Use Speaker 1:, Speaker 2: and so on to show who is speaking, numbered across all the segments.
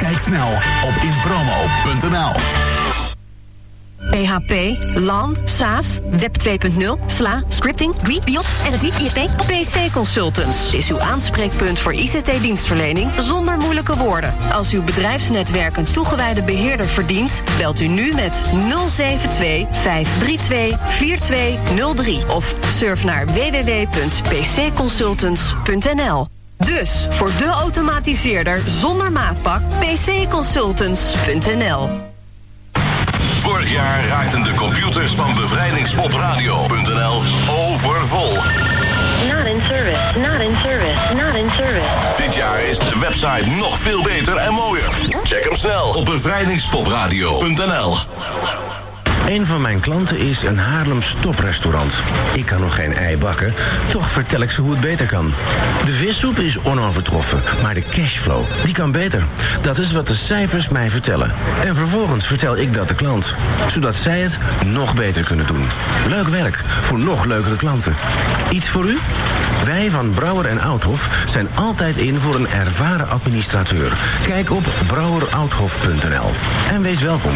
Speaker 1: Kijk snel op inpromo.nl.
Speaker 2: PHP, LAN, SaaS, Web 2.0, SLA, scripting, GUI, BIOS, RSI, ISP, PC Consultants is uw aanspreekpunt voor ICT-dienstverlening zonder moeilijke woorden. Als uw bedrijfsnetwerk een toegewijde beheerder verdient, belt u nu met 072 532 4203 of surf naar www.pcconsultants.nl. Dus voor de automatiseerder zonder maatpak pcconsultants.nl.
Speaker 3: Vorig jaar raakten de computers van bevrijdingspopradio.nl overvol.
Speaker 4: Not in service, not in service, not in service.
Speaker 3: Dit jaar is de website nog veel beter en mooier. Check hem snel op bevrijdingspopradio.nl.
Speaker 5: Een van mijn klanten is een Haarlems toprestaurant. Ik kan nog geen ei bakken, toch vertel ik ze hoe het beter kan. De vissoep is onovertroffen, maar de cashflow, die kan beter. Dat is wat de cijfers mij vertellen. En vervolgens vertel ik dat de klant, zodat zij het nog beter kunnen doen. Leuk werk voor nog leukere klanten. Iets voor u? Wij van Brouwer en Outhof zijn altijd in voor een ervaren administrateur. Kijk op brouwerouthof.nl en wees welkom.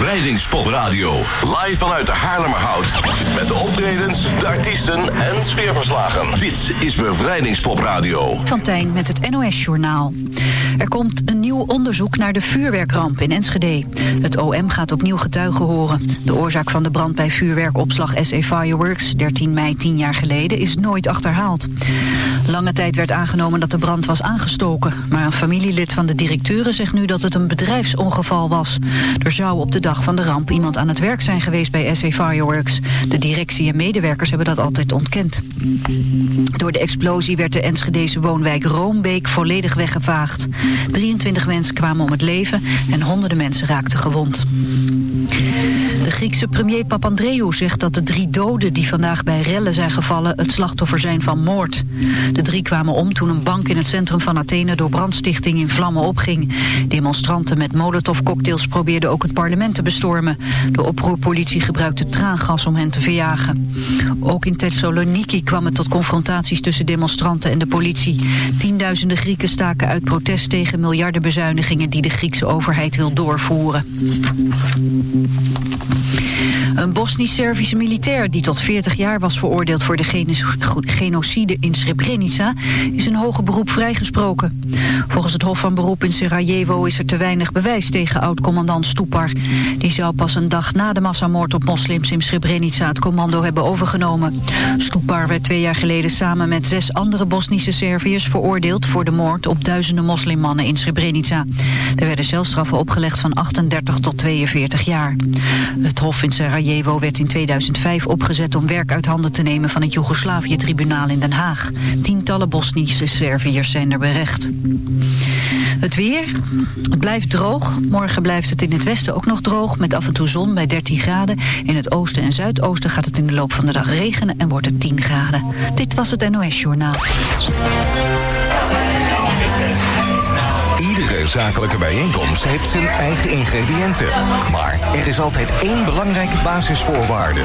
Speaker 3: Bevrijdingspopradio. Live vanuit de Haarlemmerhout. Met de optredens, de artiesten en sfeerverslagen. Dit is Bevrijdingspopradio.
Speaker 6: Van Tijn met het NOS-journaal. Er komt een nieuw onderzoek naar de vuurwerkramp in Enschede. Het OM gaat opnieuw getuigen horen. De oorzaak van de brand bij vuurwerkopslag SE Fireworks... 13 mei 10 jaar geleden, is nooit achterhaald. Lange tijd werd aangenomen dat de brand was aangestoken. Maar een familielid van de directeuren zegt nu dat het een bedrijfsongeval was. Er zou op de dag van de ramp iemand aan het werk zijn geweest bij SE Fireworks. De directie en medewerkers hebben dat altijd ontkend. Door de explosie werd de Enschedese woonwijk Roombeek volledig weggevaagd. 23 mensen kwamen om het leven en honderden mensen raakten gewond. De Griekse premier Papandreou zegt dat de drie doden die vandaag bij rellen zijn gevallen het slachtoffer zijn van moord. De drie kwamen om toen een bank in het centrum van Athene door brandstichting in vlammen opging. Demonstranten met molotovcocktails probeerden ook het parlement te bestormen. De oproerpolitie gebruikte traangas om hen te verjagen. Ook in Thessaloniki kwam het tot confrontaties tussen demonstranten en de politie. Tienduizenden Grieken staken uit protest tegen miljardenbezuinigingen die de Griekse overheid wil doorvoeren. Een Bosnisch-Servische militair die tot 40 jaar was veroordeeld voor de genocide in Srebrenica is in hoger beroep vrijgesproken. Volgens het Hof van Beroep in Sarajevo is er te weinig bewijs tegen oud-commandant Stupar. Die zou pas een dag na de massamoord op moslims in Srebrenica het commando hebben overgenomen. Stupar werd twee jaar geleden samen met zes andere Bosnische Serviërs veroordeeld voor de moord op duizenden moslimmannen in Srebrenica. Er werden celstraffen opgelegd van 38 tot 42 jaar. Het Hof in Sarajevo werd in 2005 opgezet om werk uit handen te nemen van het Joegoslavië-tribunaal in Den Haag. Tientallen Bosnische Serviërs zijn er berecht. Het weer. Het blijft droog. Morgen blijft het in het westen ook nog droog met af en toe zon bij 13 graden. In het oosten en zuidoosten gaat het in de loop van de dag regenen en wordt het 10 graden. Dit was het NOS Journaal.
Speaker 7: Zakelijke bijeenkomst heeft zijn eigen ingrediënten. Maar er is altijd één belangrijke basisvoorwaarde.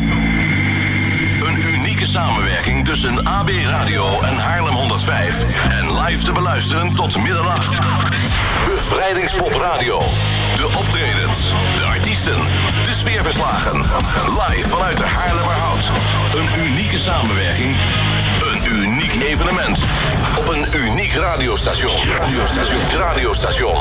Speaker 3: Unieke samenwerking tussen AB Radio en Haarlem 105. En live te beluisteren tot middernacht. Bevrijdingspop Radio. De optredens, de artiesten, de sfeerverslagen. Live vanuit de Haarlemmerhout. Een unieke samenwerking. Een uniek evenement. Op een uniek radiostation. Radiostation. Radiostation.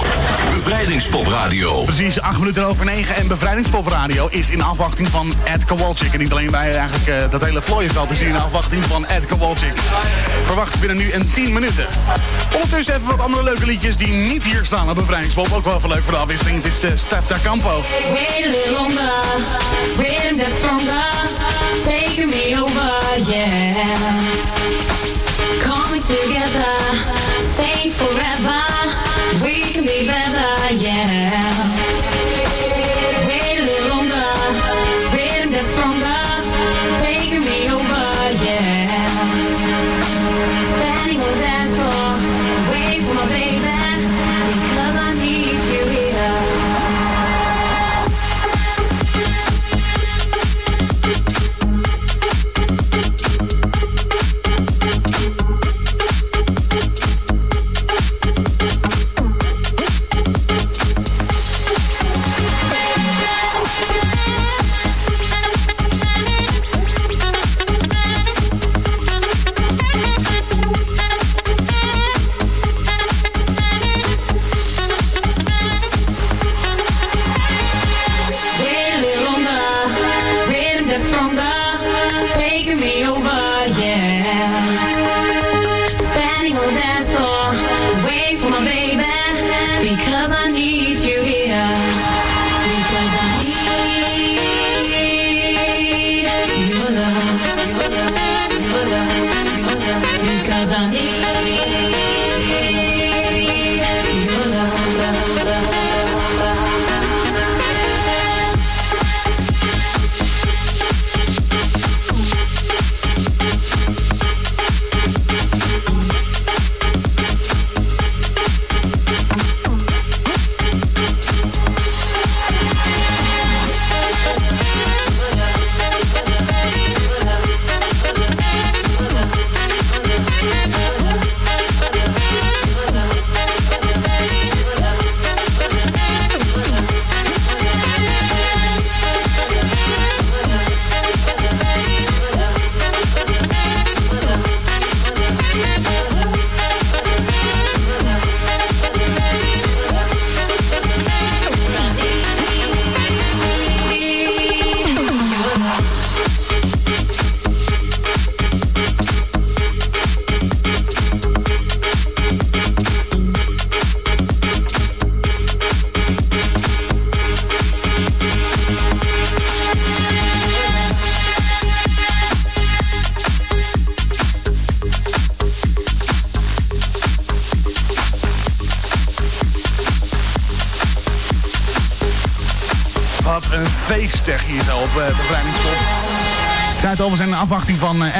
Speaker 3: Bevrijdingspop Radio.
Speaker 8: Precies 8 minuten over 9 en Bevrijdingspop Radio is in afwachting van Ed Kowalczyk. En niet alleen wij, eigenlijk uh, dat hele vlooienveld is in afwachting van Ed Kowalczyk. Verwacht binnen nu en 10 minuten. Ondertussen even wat andere leuke liedjes die niet hier staan op Bevrijdingspop. Ook wel even leuk voor de afwisseling. Het is uh, Stef da Campo.
Speaker 9: Rhythm that's stronger, taking me over, yeah. Coming together, stay forever, we can be better, yeah.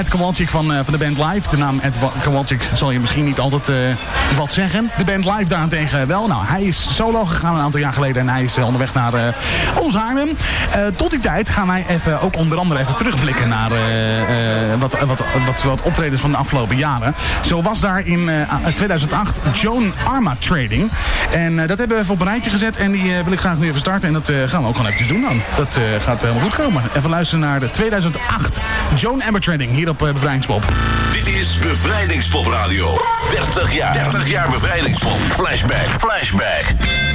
Speaker 8: Afwachting van uh, Ed Van, uh, van de band Live. De naam Ed Wa- Kowalczyk zal je misschien niet altijd uh, wat zeggen. De band Live daarentegen wel. Nou, hij is solo gegaan een aantal jaar geleden en hij is uh, onderweg naar uh, tot die tijd gaan wij even, ook onder andere even terugblikken naar wat, wat, wat, optredens van de afgelopen jaren. Zo was daar in uh, 2008 Joan Arma Trading. En dat hebben we even op een rijtje gezet en die wil ik graag nu even starten. En dat gaan we ook gewoon eventjes doen dan. Dat gaat helemaal goed komen. Even luisteren naar de 2008 Joan Amber Trading hier op Bevrijdingspop.
Speaker 3: Dit is Bevrijdingspop Radio. 30 jaar. 30 jaar Bevrijdingspop. Flashback. Flashback.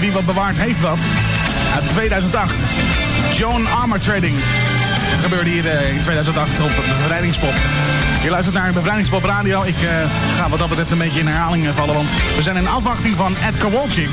Speaker 8: Wie wat bewaard heeft wat. Uit 2008. Joan Armor Trading. Dat gebeurde hier eh, in 2008 op de bevrijdingspop. Je luistert naar Bevrijdingspop Radio. Ik eh, ga wat dat betreft een beetje in herhaling vallen, want we zijn in afwachting van Ed Kowalczyk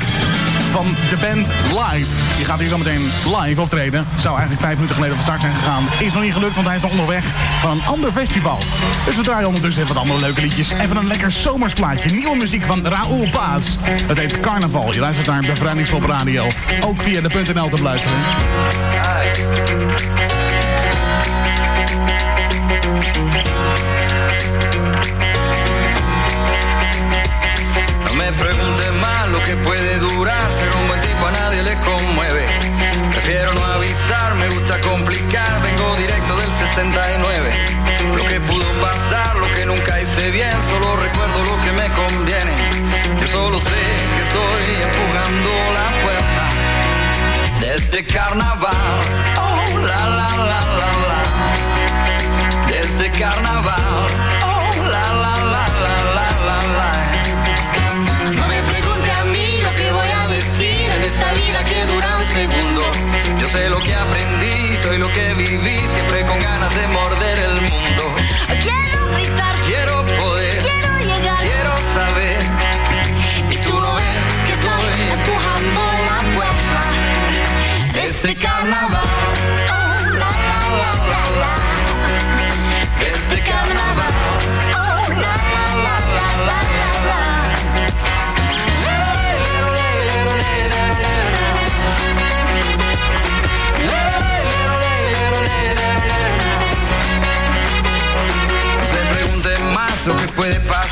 Speaker 8: van de band Live. Die gaat hier zo meteen live optreden. Zou eigenlijk vijf minuten geleden van start zijn gegaan. Is nog niet gelukt, want hij is nog onderweg van een ander festival. Dus we draaien ondertussen even wat andere leuke liedjes. Even een lekker zomersplaatje. Nieuwe muziek van Raoul Paas. Het heet Carnaval. Je luistert naar Bevrijdingspop Radio. Ook via de .nl te beluisteren.
Speaker 10: Le conmueve. Prefiero no avisar, me gusta complicar. Vengo directo del 69. Lo que pudo pasar, lo que nunca hice bien. Solo recuerdo lo que me conviene. Yo solo sé que estoy empujando la puerta de este carnaval. Oh, la la la la la. De este carnaval. Oh, la la la la la la la. Esta vida que dura un segundo. Yo sé lo que aprendí, soy lo que viví, siempre con ganas de morder el mundo.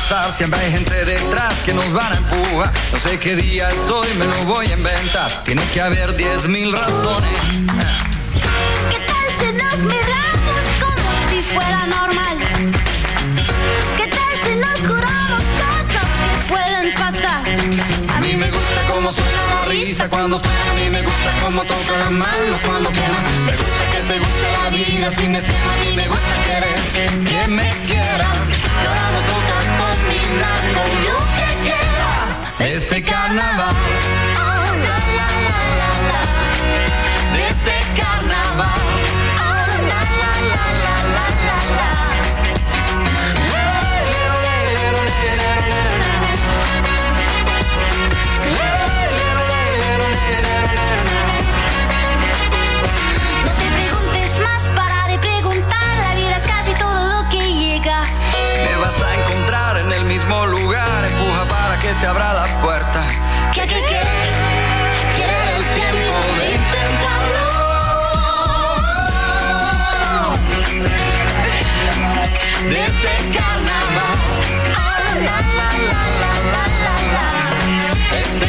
Speaker 10: Pasar Siempre hay gente detrás que nos van a empujar. No sé qué día es hoy, me lo voy a inventar. Tiene que haber diez mil razones.
Speaker 11: ¿Qué tal si nos miramos como si fuera normal? ¿Qué tal si nos juramos cosas que pueden pasar?
Speaker 10: A mí me gusta cómo suena la risa cuando suena A mí. Me gusta cómo tocan las manos cuando queman Me gusta que te guste la vida sin esquema. A mí me gusta querer que me quieran Y ahora nos toca combinar con Este carnaval
Speaker 11: Oh, la, la, la, la, la.
Speaker 10: este carnaval.
Speaker 11: Que
Speaker 10: se abra la puerta.
Speaker 11: Que hay que querer, el tiempo de intentarlo.
Speaker 10: De este carnaval.
Speaker 11: Oh, la, la, la, la, la, la, la.
Speaker 10: Este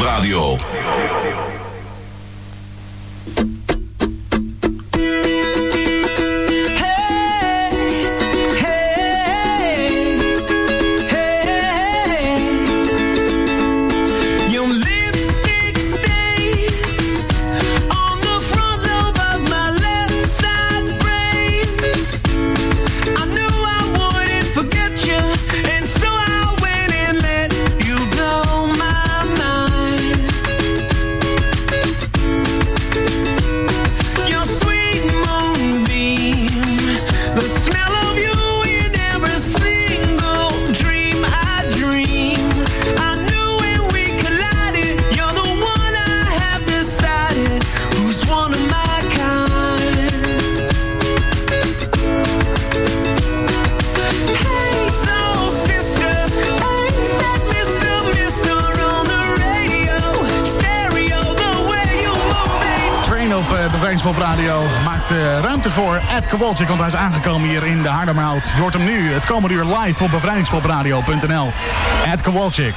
Speaker 12: Radio. Eh, ruimte voor Ed Kowalczyk, want hij is aangekomen hier in de Haarlemmerhout. Je hoort hem nu, het komende uur live op bevrijdingspopradio.nl. Ed Kowalczyk.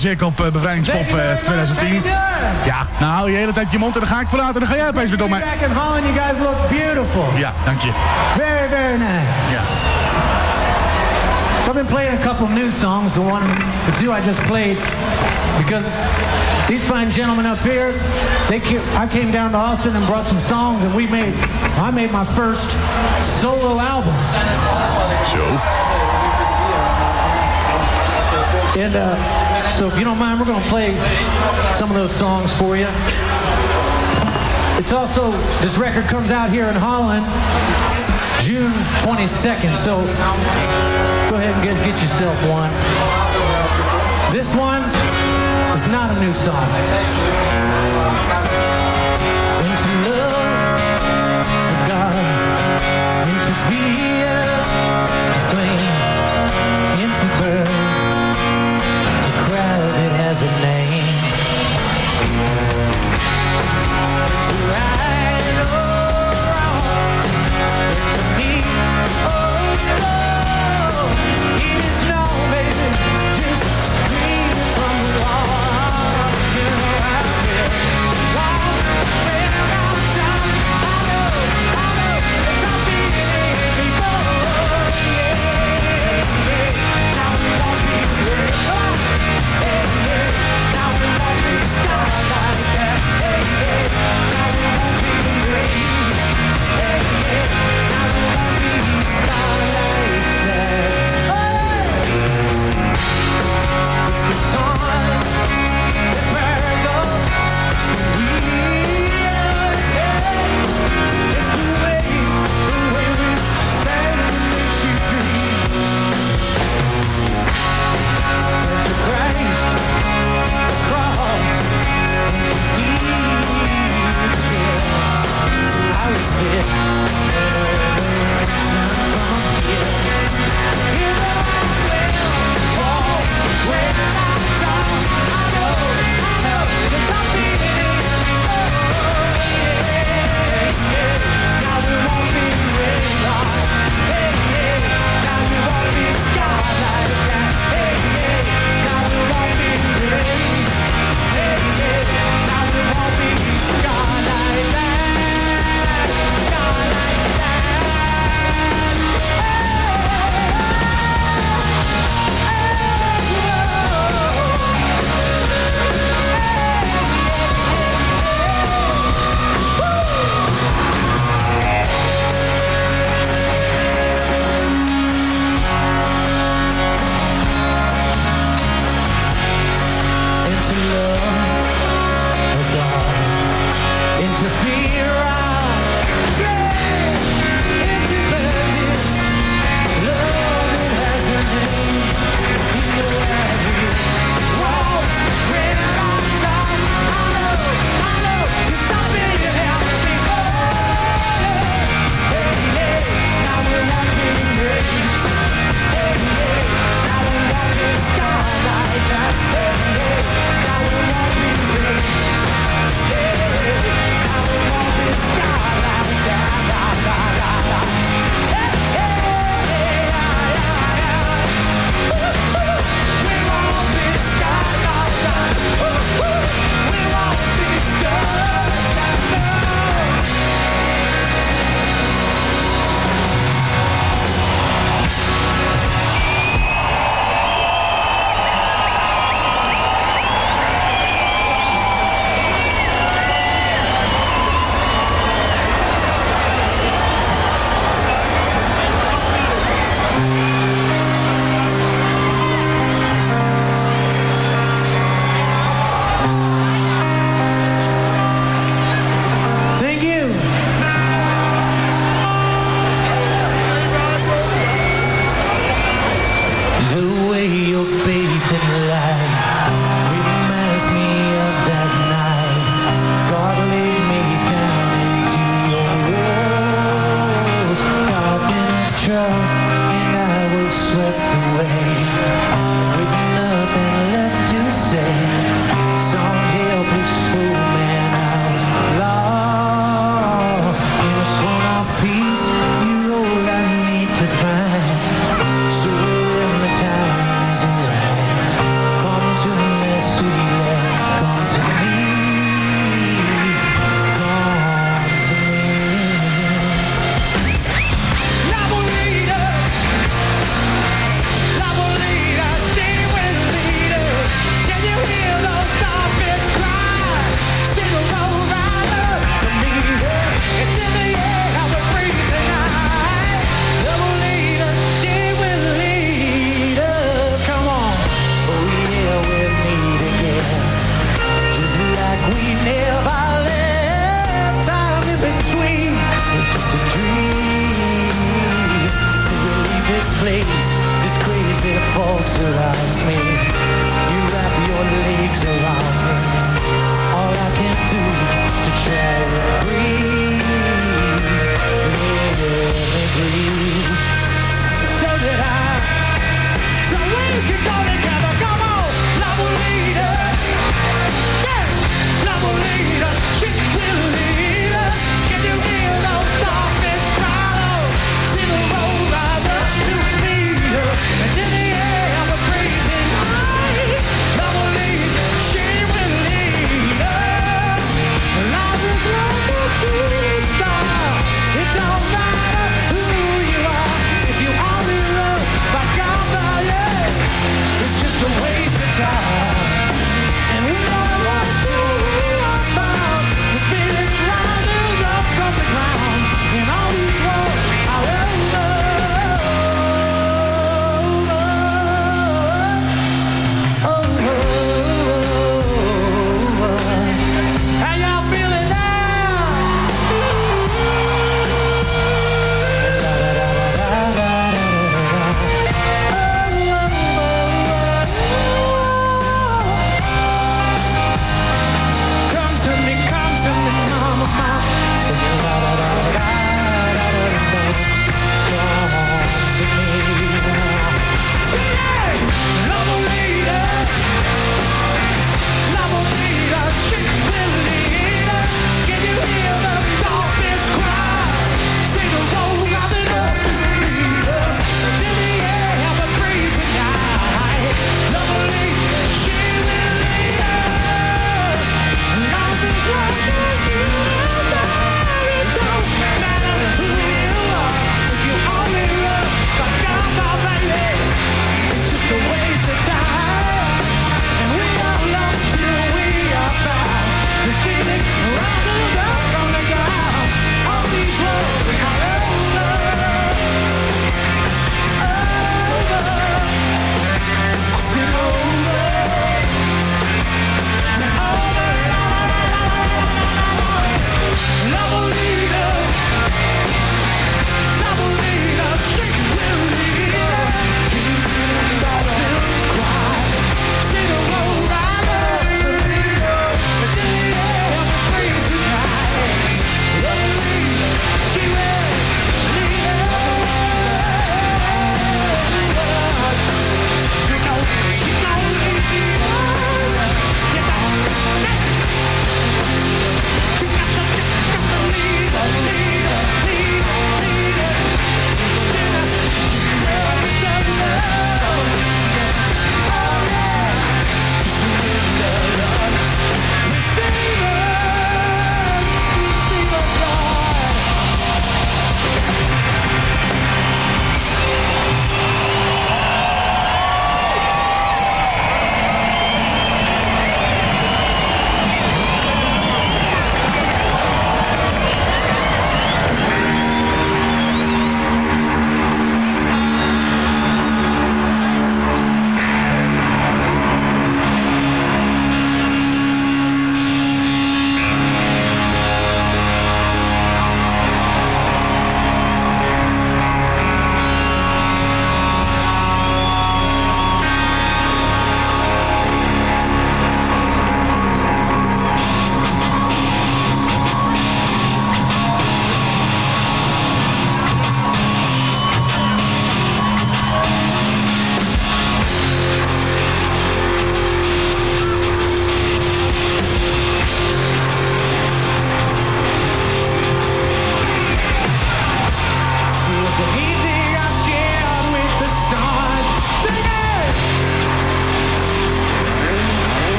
Speaker 8: Kowalczyk op eh, Bevrijdingspop eh, 2010. Ja, nou hou je hele tijd je mond en dan ga ik praten en dan ga jij opeens weer door mij.
Speaker 12: Back in Holland, you guys look beautiful.
Speaker 8: Ja, dank je.
Speaker 12: Very, very nice.
Speaker 8: Ja.
Speaker 12: So I've been playing a couple new songs. The one, the two I just played, because these fine gentlemen up here, they ca- I came down to Austin and brought some songs, and we made, I made my first solo album.
Speaker 8: Zo.
Speaker 12: And uh, so if you don't mind, we're going to play some of those songs for you. It's also, this record comes out here in Holland June 22nd, so go ahead and get, get yourself one. This one is not a new song.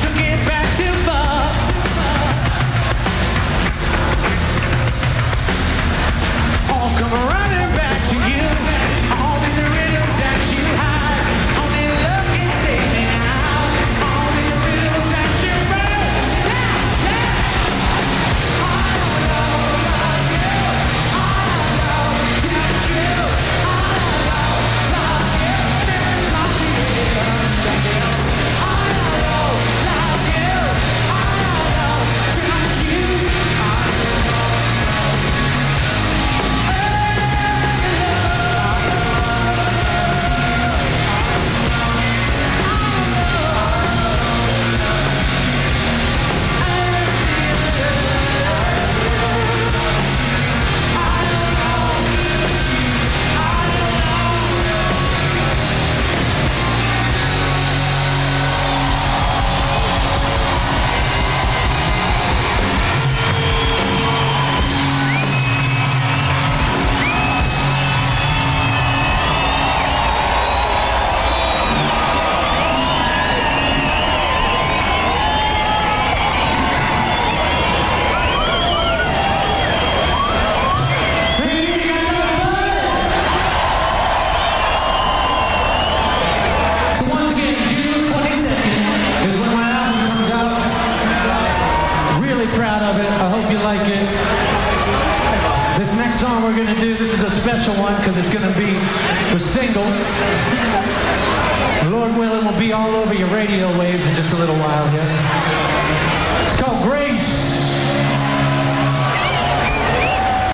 Speaker 12: took it.